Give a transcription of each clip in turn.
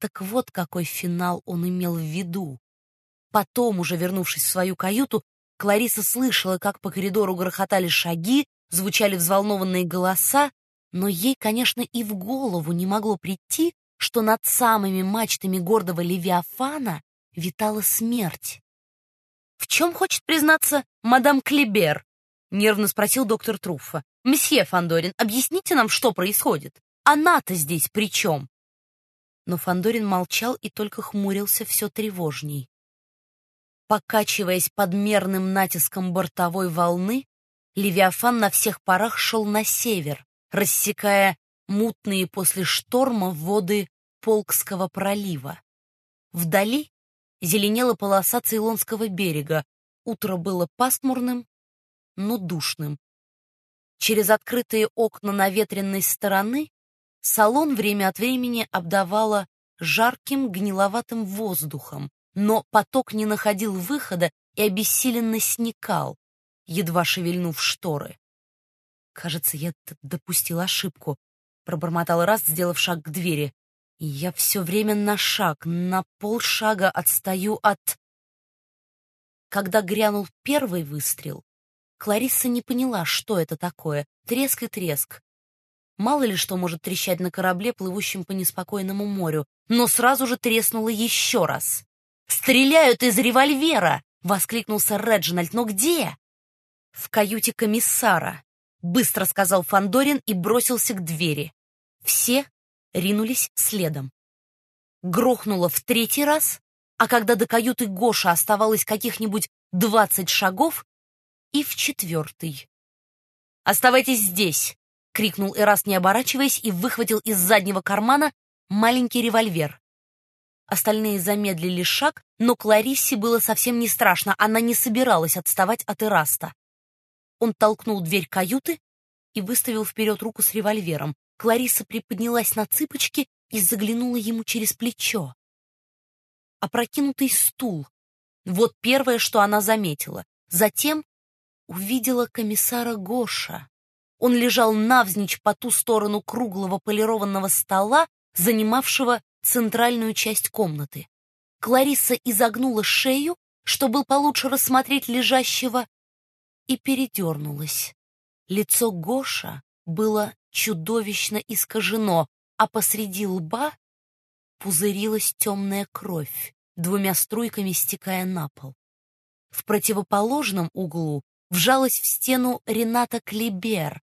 Так вот какой финал он имел в виду. Потом, уже вернувшись в свою каюту, Клариса слышала, как по коридору грохотали шаги, звучали взволнованные голоса, но ей, конечно, и в голову не могло прийти, что над самыми мачтами гордого Левиафана витала смерть. «В чем хочет признаться мадам Клибер?» — нервно спросил доктор Труффа. «Месье Фандорин, объясните нам, что происходит? Она-то здесь при чем?» Но Фандорин молчал и только хмурился все тревожней. Покачиваясь под мерным натиском бортовой волны, Левиафан на всех парах шел на север, рассекая мутные после шторма воды Полкского пролива. Вдали зеленела полоса Цейлонского берега. Утро было пасмурным, но душным. Через открытые окна наветренной стороны салон время от времени обдавало жарким гниловатым воздухом, но поток не находил выхода и обессиленно сникал, едва шевельнув шторы. «Кажется, я допустил ошибку», — пробормотал раз, сделав шаг к двери. «И я все время на шаг, на полшага отстаю от...» Когда грянул первый выстрел, Кларисса не поняла, что это такое. Треск и треск. Мало ли что может трещать на корабле, плывущем по неспокойному морю, но сразу же треснуло еще раз. «Стреляют из револьвера!» — воскликнул сэр Реджинальд. «Но где?» «В каюте комиссара», — быстро сказал Фандорин и бросился к двери. Все ринулись следом. Грохнуло в третий раз, а когда до каюты Гоша оставалось каких-нибудь двадцать шагов, и в четвертый. «Оставайтесь здесь!» — крикнул Эрас, не оборачиваясь, и выхватил из заднего кармана маленький револьвер. Остальные замедлили шаг, но Клариссе было совсем не страшно, она не собиралась отставать от Эраста. Он толкнул дверь каюты и выставил вперед руку с револьвером. Клариса приподнялась на цыпочки и заглянула ему через плечо. Опрокинутый стул. Вот первое, что она заметила. Затем увидела комиссара Гоша. Он лежал навзничь по ту сторону круглого полированного стола, занимавшего центральную часть комнаты. Клариса изогнула шею, чтобы получше рассмотреть лежащего, и передернулась. Лицо Гоша было чудовищно искажено, а посреди лба пузырилась темная кровь, двумя струйками стекая на пол. В противоположном углу вжалась в стену Рената Клибер.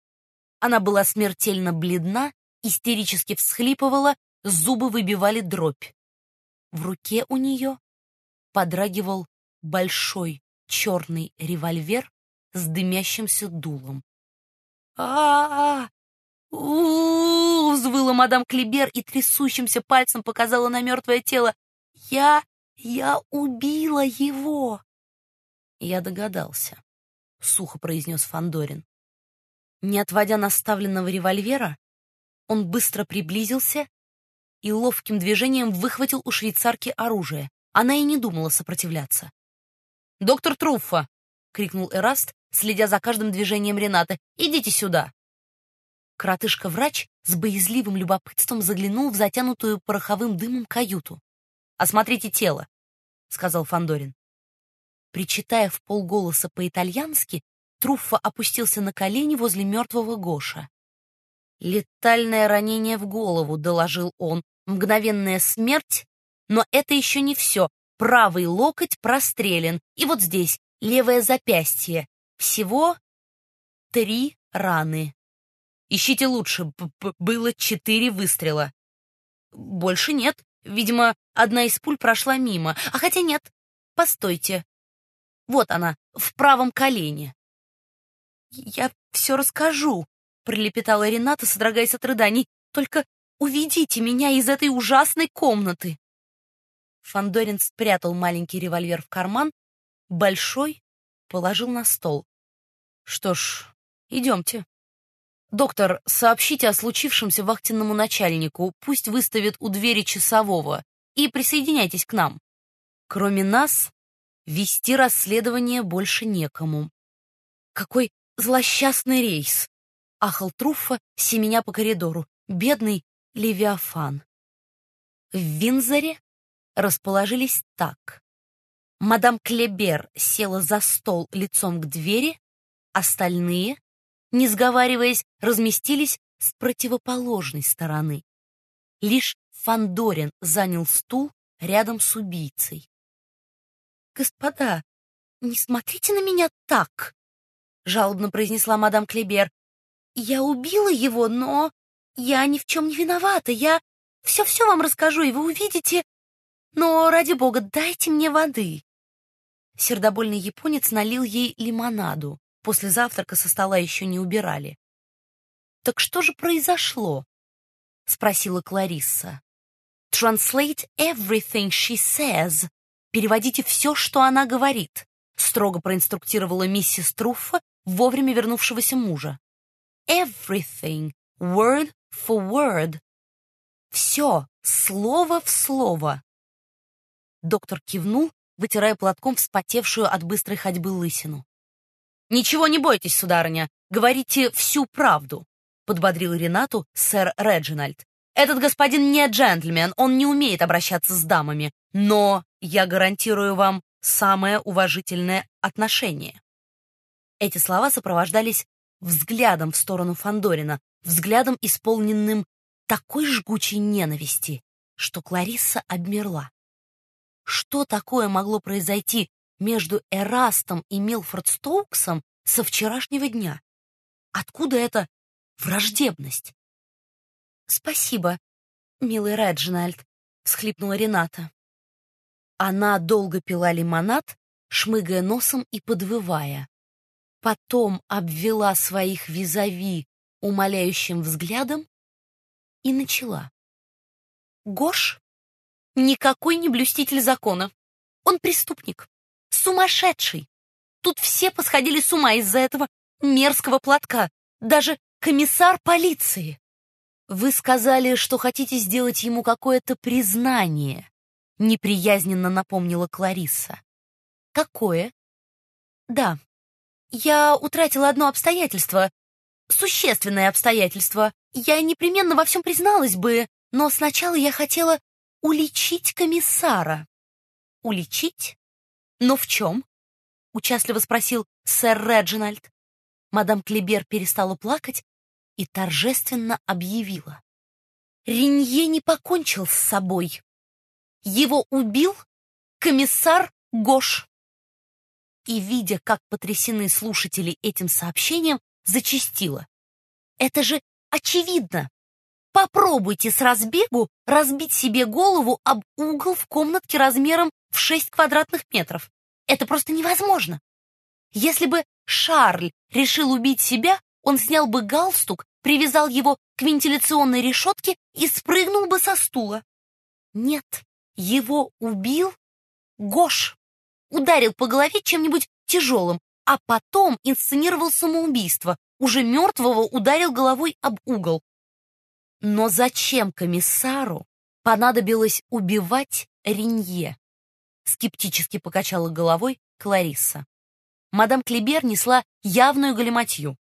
Она была смертельно бледна, истерически всхлипывала зубы выбивали дробь. В руке у нее подрагивал большой черный револьвер с дымящимся дулом. а а, у взвыла мадам Клибер и трясущимся пальцем показала на мертвое тело. «Я... я убила его!» «Я догадался», — сухо произнес Фандорин. Не отводя наставленного револьвера, он быстро приблизился и ловким движением выхватил у швейцарки оружие. Она и не думала сопротивляться. «Доктор Труффа!» — крикнул Эраст, следя за каждым движением Рената. «Идите сюда!» Коротышка-врач с боязливым любопытством заглянул в затянутую пороховым дымом каюту. «Осмотрите тело», — сказал Фандорин. Причитая в полголоса по-итальянски, Труффа опустился на колени возле мертвого Гоша. «Летальное ранение в голову», — доложил он. «Мгновенная смерть, но это еще не все. Правый локоть прострелен, и вот здесь левое запястье. Всего три раны. Ищите лучше, Б -б было четыре выстрела. Больше нет. Видимо, одна из пуль прошла мимо. А хотя нет. Постойте. Вот она, в правом колене. Я все расскажу, пролепетала Рената, содрогаясь от рыданий. «Только уведите меня из этой ужасной комнаты!» Фандорин спрятал маленький револьвер в карман, большой положил на стол. «Что ж, идемте. Доктор, сообщите о случившемся вахтенному начальнику, пусть выставит у двери часового, и присоединяйтесь к нам. Кроме нас, вести расследование больше некому. Какой злосчастный рейс!» ахал Труффа, семеня по коридору. Бедный Левиафан. в Винзоре расположились так. Мадам Клебер села за стол лицом к двери, остальные, не сговариваясь, разместились с противоположной стороны. Лишь Фандорин занял стул рядом с убийцей. «Господа, не смотрите на меня так!» — жалобно произнесла мадам Клебер. «Я убила его, но я ни в чем не виновата. Я все-все вам расскажу, и вы увидите. Но, ради бога, дайте мне воды». Сердобольный японец налил ей лимонаду. После завтрака со стола еще не убирали. «Так что же произошло?» — спросила Кларисса. «Translate everything she says», Переводите все, что она говорит, строго проинструктировала миссис Труффа, вовремя вернувшегося мужа. Everything, word for word. Все, слово в слово. Доктор кивнул, вытирая платком вспотевшую от быстрой ходьбы лысину. «Ничего не бойтесь, сударыня, говорите всю правду», — подбодрил Ренату сэр Реджинальд. «Этот господин не джентльмен, он не умеет обращаться с дамами, но я гарантирую вам самое уважительное отношение. Эти слова сопровождались взглядом в сторону Фандорина, взглядом, исполненным такой жгучей ненависти, что Кларисса обмерла. Что такое могло произойти между Эрастом и Милфорд Стоуксом со вчерашнего дня? Откуда эта враждебность? «Спасибо, милый Реджинальд», — всхлипнула Рената. Она долго пила лимонад, шмыгая носом и подвывая. Потом обвела своих визави умоляющим взглядом и начала. Гош никакой не блюститель закона. Он преступник. Сумасшедший. Тут все посходили с ума из-за этого мерзкого платка. Даже комиссар полиции. Вы сказали, что хотите сделать ему какое-то признание неприязненно напомнила Кларисса. Какое? Да. Я утратила одно обстоятельство, существенное обстоятельство. Я непременно во всем призналась бы, но сначала я хотела уличить комиссара. Уличить? Но в чем? Участливо спросил сэр Реджинальд. Мадам Клебер перестала плакать и торжественно объявила. Ренье не покончил с собой. Его убил комиссар Гош. И, видя, как потрясены слушатели этим сообщением, зачастила. Это же очевидно. Попробуйте с разбегу разбить себе голову об угол в комнатке размером в 6 квадратных метров. Это просто невозможно. Если бы Шарль решил убить себя, он снял бы галстук, привязал его к вентиляционной решетке и спрыгнул бы со стула. Нет, его убил Гош. Ударил по голове чем-нибудь тяжелым, а потом инсценировал самоубийство. Уже мертвого ударил головой об угол. Но зачем комиссару понадобилось убивать Ренье? Скептически покачала головой Кларисса. Мадам Клибер несла явную галиматью.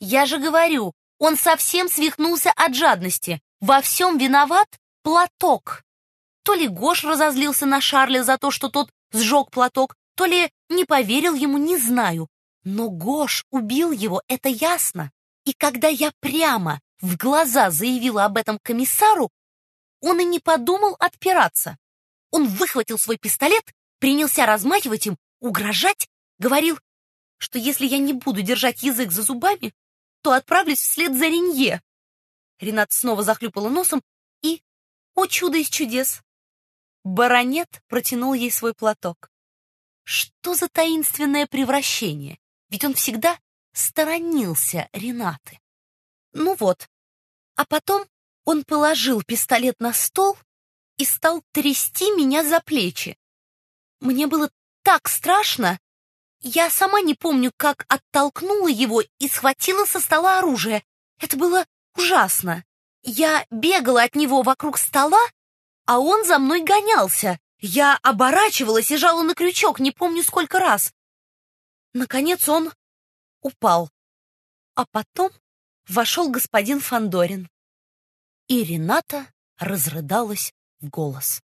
«Я же говорю, он совсем свихнулся от жадности. Во всем виноват платок». То ли Гош разозлился на Шарля за то, что тот сжег платок, то ли не поверил ему, не знаю. Но Гош убил его, это ясно. И когда я прямо в глаза заявила об этом комиссару, он и не подумал отпираться. Он выхватил свой пистолет, принялся размахивать им, угрожать, говорил, что если я не буду держать язык за зубами, то отправлюсь вслед за Ренье. Ренат снова захлюпала носом и, о чудо из чудес, Баронет протянул ей свой платок. Что за таинственное превращение? Ведь он всегда сторонился Ренаты. Ну вот. А потом он положил пистолет на стол и стал трясти меня за плечи. Мне было так страшно. Я сама не помню, как оттолкнула его и схватила со стола оружие. Это было ужасно. Я бегала от него вокруг стола, а он за мной гонялся. Я оборачивалась и жала на крючок, не помню сколько раз. Наконец он упал. А потом вошел господин Фандорин. И Рената разрыдалась в голос.